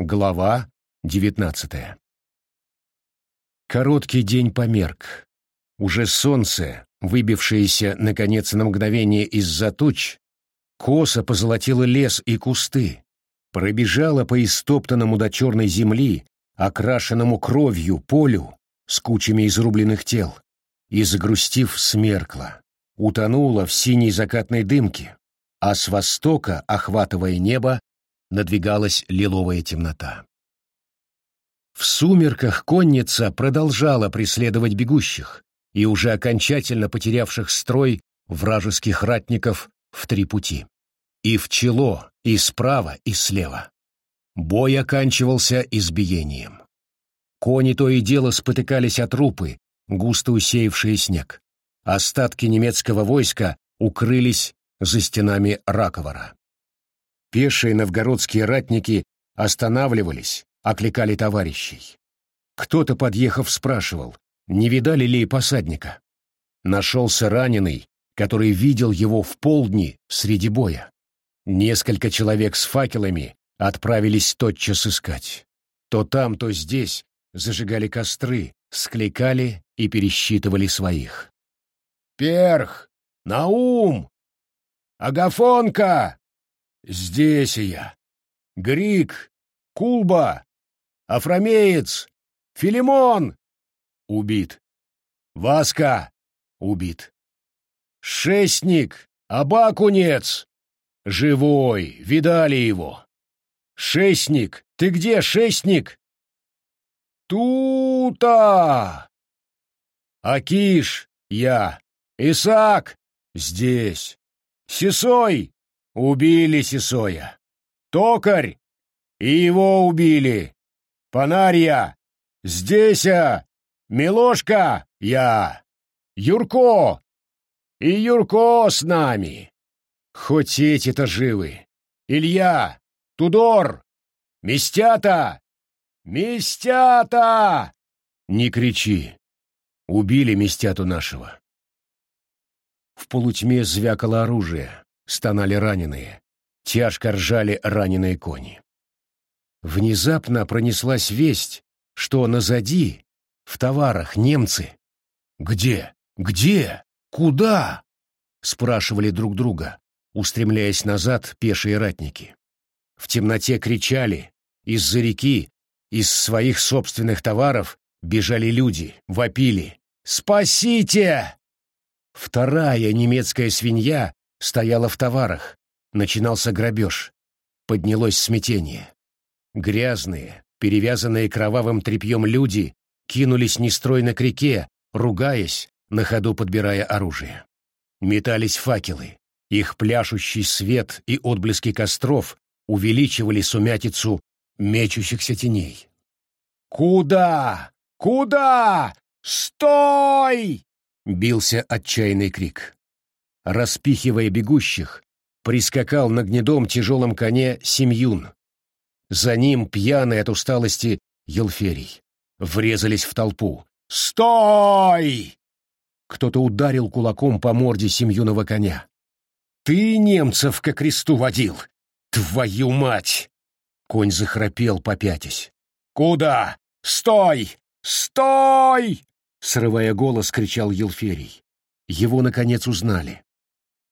Глава девятнадцатая Короткий день померк. Уже солнце, выбившееся, наконец, на мгновение из-за туч, косо позолотило лес и кусты, пробежало по истоптанному до черной земли, окрашенному кровью полю с кучами изрубленных тел, и, загрустив, смеркла, утонула в синей закатной дымке, а с востока, охватывая небо, надвигалась лиловая темнота. В сумерках конница продолжала преследовать бегущих и уже окончательно потерявших строй вражеских ратников в три пути. И в чело, и справа, и слева. Бой оканчивался избиением. Кони то и дело спотыкались от трупы, густо усеявшие снег. Остатки немецкого войска укрылись за стенами Раковара. Пешие новгородские ратники останавливались, окликали товарищей. Кто-то, подъехав, спрашивал, не видали ли посадника. Нашелся раненый, который видел его в полдни среди боя. Несколько человек с факелами отправились тотчас искать. То там, то здесь зажигали костры, скликали и пересчитывали своих. «Перх! Наум! Агафонка!» Здесь я. Грик, Кулба, Афромеец, Филимон. Убит. Васка. Убит. Шестник, Абакунец. Живой, видали его. Шестник, ты где, шестник? Тута! Акиш, я. Исаак, здесь. Сесой, Убили Сисоя. Токарь! И его убили. Панарья! Здесь, а! Милошка! Я! Юрко! И Юрко с нами! Хоть эти-то живы. Илья! Тудор! Местята! Местята! Не кричи. Убили местяту нашего. В полутьме звякало оружие стонали раненые, тяжко ржали раненые кони. Внезапно пронеслась весть, что назади, в товарах, немцы. «Где? Где? Куда?» — спрашивали друг друга, устремляясь назад пешие ратники. В темноте кричали, из-за реки, из своих собственных товаров бежали люди, вопили. «Спасите!» Вторая немецкая свинья стояла в товарах. Начинался грабеж. Поднялось смятение. Грязные, перевязанные кровавым тряпьем люди кинулись нестройно к реке, ругаясь, на ходу подбирая оружие. Метались факелы. Их пляшущий свет и отблески костров увеличивали сумятицу мечущихся теней. «Куда? Куда? Стой!» — бился отчаянный крик распихивая бегущих, прискакал на гнедом тяжелом коне Семьюн. За ним, пьяный от усталости, Елферий. Врезались в толпу. «Стой!» Кто-то ударил кулаком по морде Семьюнова коня. «Ты немцев ко кресту водил! Твою мать!» Конь захрапел, попятясь. «Куда? Стой! Стой!» Срывая голос, кричал Елферий. Его, наконец, узнали.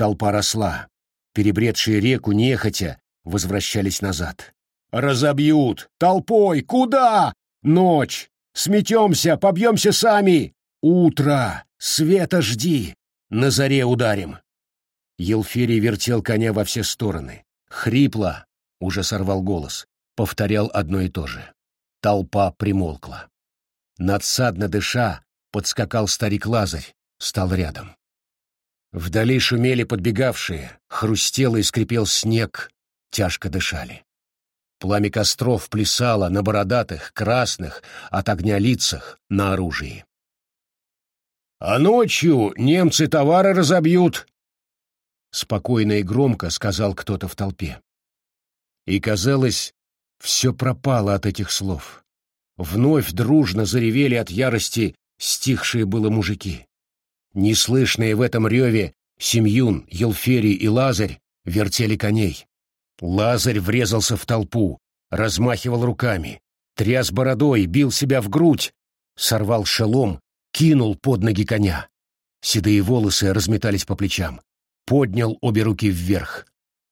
Толпа росла. Перебредшие реку нехотя возвращались назад. «Разобьют! Толпой! Куда? Ночь! Сметемся, побьемся сами! Утро! Света жди! На заре ударим!» Елферий вертел коня во все стороны. Хрипло, уже сорвал голос, повторял одно и то же. Толпа примолкла. Надсадно дыша, подскакал старик Лазарь, стал рядом. Вдали шумели подбегавшие, хрустел и скрипел снег, тяжко дышали. Пламя костров плясало на бородатых, красных, от огня лицах, на оружии. «А ночью немцы товары разобьют!» Спокойно и громко сказал кто-то в толпе. И, казалось, все пропало от этих слов. Вновь дружно заревели от ярости стихшие было мужики. Неслышные в этом реве Семьюн, Елферий и Лазарь вертели коней. Лазарь врезался в толпу, размахивал руками, тряс бородой, бил себя в грудь, сорвал шелом, кинул под ноги коня. Седые волосы разметались по плечам. Поднял обе руки вверх.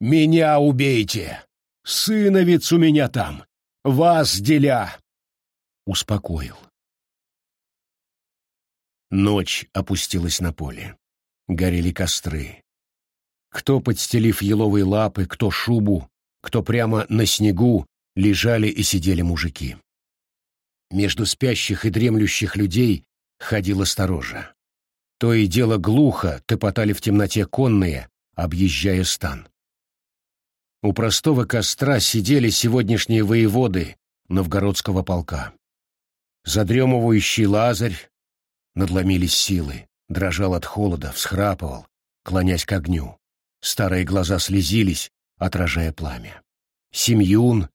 «Меня убейте! Сыновец у меня там! Вас деля!» Успокоил. Ночь опустилась на поле. Горели костры. Кто, подстелив еловые лапы, кто шубу, кто прямо на снегу, лежали и сидели мужики. Между спящих и дремлющих людей ходила сторожа. То и дело глухо топотали в темноте конные, объезжая стан. У простого костра сидели сегодняшние воеводы новгородского полка. Задремывающий Лазарь, надломились силы, дрожал от холода, всхрапывал, клонясь к огню. Старые глаза слезились, отражая пламя. Семьюн,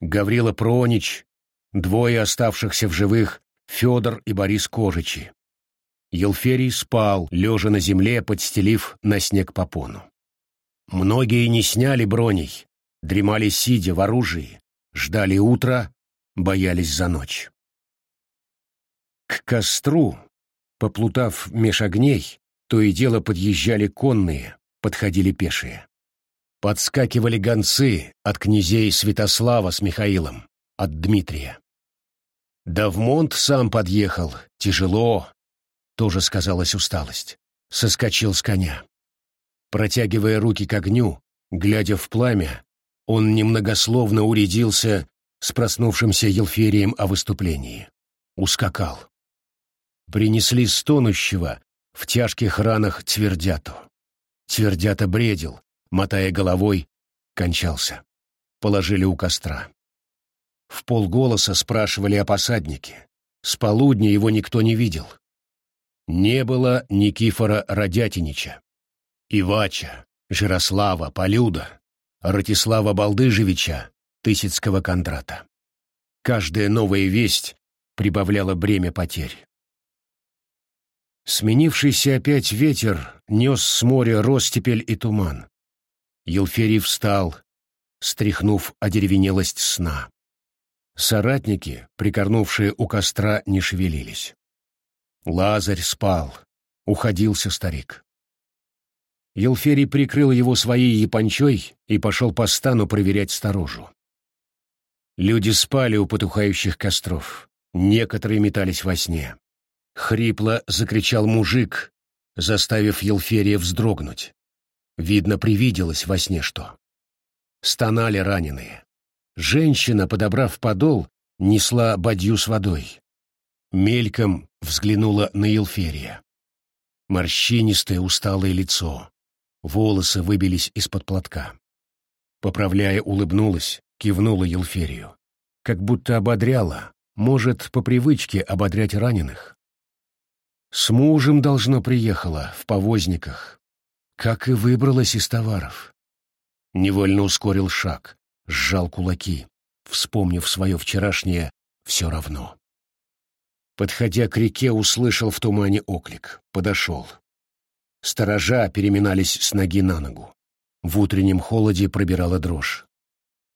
Гаврила Пронич, двое оставшихся в живых, Федор и Борис Кожичи. Елферий спал, лежа на земле, подстелив на снег попону. Многие не сняли броней, дремали сидя в оружии, ждали утра, боялись за ночь. К костру Поплутав меж огней, то и дело подъезжали конные, подходили пешие. Подскакивали гонцы от князей Святослава с Михаилом, от Дмитрия. Давмонт сам подъехал, тяжело, тоже сказалась усталость. Соскочил с коня. Протягивая руки к огню, глядя в пламя, он немногословно уредился с проснувшимся Елферием о выступлении. Ускакал принесли стонущего в тяжких ранах Твердяту. Твердята бредил, мотая головой, кончался. Положили у костра. В полголоса спрашивали о посаднике. С полудня его никто не видел. Не было Никифора Радятинича, Ивача, Жирослава, Полюда, Ратислава Балдыжевича, Тысяцкого контрата. Каждая новая весть прибавляла бремя потерь. Сменившийся опять ветер нес с моря ростепель и туман. Елферий встал, стряхнув одеревенелость сна. Соратники, прикорнувшие у костра, не шевелились. Лазарь спал, уходился старик. Елферий прикрыл его своей япончой и пошел по стану проверять сторожу. Люди спали у потухающих костров, некоторые метались во сне. Хрипло закричал мужик, заставив Елферия вздрогнуть. Видно, привиделось во сне что. Стонали раненые. Женщина, подобрав подол, несла бадью с водой. Мельком взглянула на Елферия. Морщинистое усталое лицо. Волосы выбились из-под платка. Поправляя, улыбнулась, кивнула Елферию. Как будто ободряла, может, по привычке ободрять раненых. С мужем, должно, приехала, в повозниках. Как и выбралась из товаров. Невольно ускорил шаг, сжал кулаки, вспомнив свое вчерашнее «все равно». Подходя к реке, услышал в тумане оклик. Подошел. Сторожа переминались с ноги на ногу. В утреннем холоде пробирала дрожь.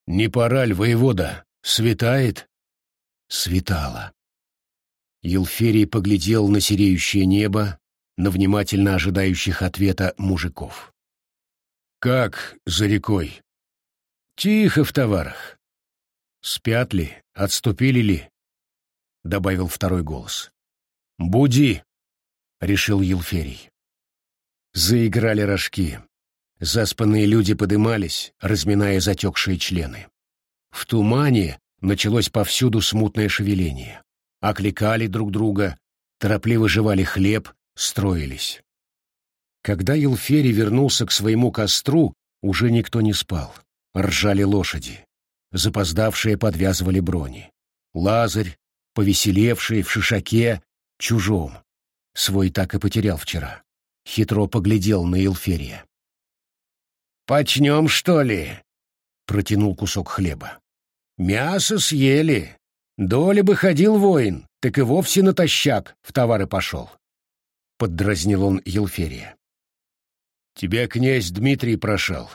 «Не пора ль, воевода? Светает?» Светало. Елферий поглядел на сереющее небо, на внимательно ожидающих ответа мужиков. «Как за рекой?» «Тихо в товарах». «Спят ли? Отступили ли?» — добавил второй голос. «Буди!» — решил Елферий. Заиграли рожки. Заспанные люди подымались, разминая затекшие члены. В тумане началось повсюду смутное шевеление окликали друг друга, торопливо жевали хлеб, строились. Когда Елфери вернулся к своему костру, уже никто не спал. Ржали лошади. Запоздавшие подвязывали брони. Лазарь, повеселевший в шишаке, чужом. Свой так и потерял вчера. Хитро поглядел на Елферия. «Почнем, что ли?» — протянул кусок хлеба. «Мясо съели, Доли бы ходил воин, так и вовсе натощак в товары пошел. Поддразнил он Елферия. Тебя князь Дмитрий прошел.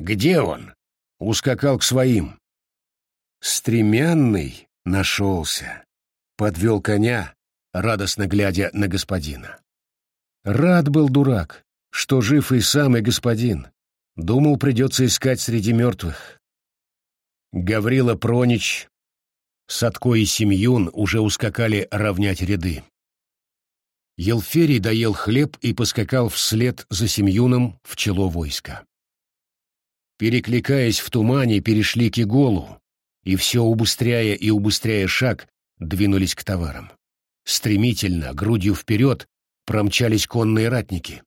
Где он? Ускакал к своим. Стремянный нашелся. Подвел коня, радостно глядя на господина. Рад был дурак, что жив и самый господин. Думал, придется искать среди мертвых. Гаврила Пронич, Садко и Семьюн уже ускакали равнять ряды. Елферий доел хлеб и поскакал вслед за Семьюном в чело войска. Перекликаясь в тумане, перешли к Иголу, и все убыстряя и убыстряя шаг, двинулись к товарам. Стремительно, грудью вперед, промчались конные ратники.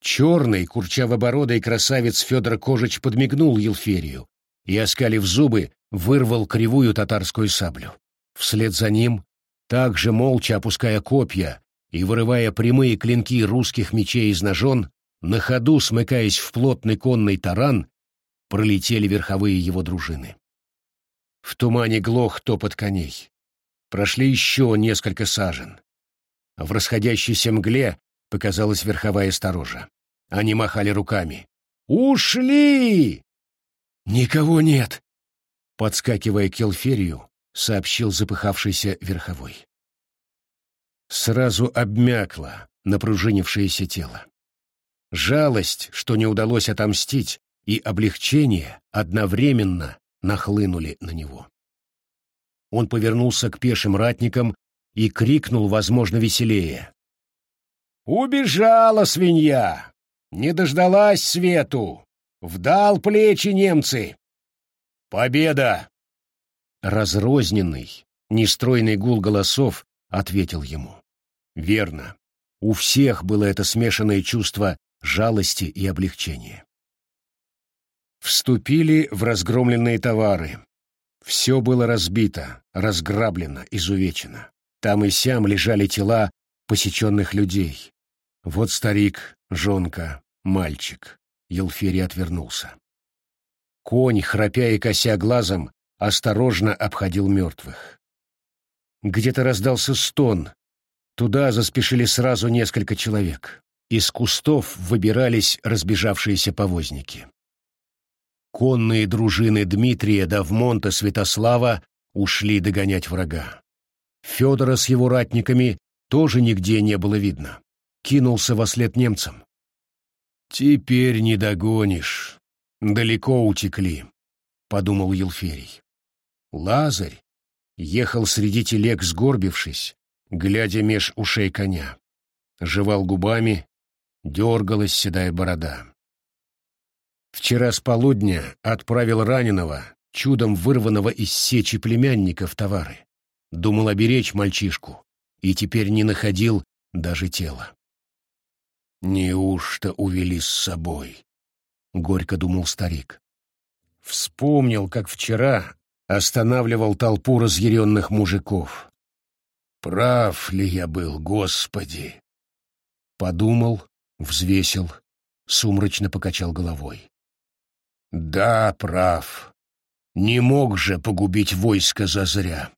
Черный, курчавобородый красавец Федор Кожич подмигнул Елферию и, оскалив зубы, вырвал кривую татарскую саблю. Вслед за ним, также молча опуская копья и вырывая прямые клинки русских мечей из ножон, на ходу, смыкаясь в плотный конный таран, пролетели верховые его дружины. В тумане глох топот коней. Прошли еще несколько сажен. В расходящейся мгле показалась верховая сторожа. Они махали руками. «Ушли!» «Никого нет!» Подскакивая к Елферию, сообщил запыхавшийся верховой. Сразу обмякло напружинившееся тело. Жалость, что не удалось отомстить, и облегчение одновременно нахлынули на него. Он повернулся к пешим ратникам и крикнул, возможно, веселее. «Убежала свинья! Не дождалась свету! Вдал плечи немцы! Победа!» Разрозненный, нестройный гул голосов ответил ему. «Верно. У всех было это смешанное чувство жалости и облегчения. Вступили в разгромленные товары. Все было разбито, разграблено, изувечено. Там и сям лежали тела посеченных людей. Вот старик, жонка, мальчик. Елферий отвернулся. Конь, храпя и кося глазом, осторожно обходил мертвых. Где-то раздался стон. Туда заспешили сразу несколько человек. Из кустов выбирались разбежавшиеся повозники. Конные дружины Дмитрия Давмонта Святослава ушли догонять врага. Федора с его ратниками тоже нигде не было видно. Кинулся во след немцам. «Теперь не догонишь. Далеко утекли», — подумал Елферий. Лазарь ехал среди телег, сгорбившись, глядя меж ушей коня. Жевал губами, дергалась седая борода. Вчера с полудня отправил раненого, чудом вырванного из сечи племянника в товары. Думал оберечь мальчишку, и теперь не находил даже тела. «Неужто увели с собой?» — горько думал старик. Вспомнил, как вчера останавливал толпу разъяренных мужиков. «Прав ли я был, Господи?» Подумал, взвесил, сумрачно покачал головой. Да, прав. Не мог же погубить войско зазря.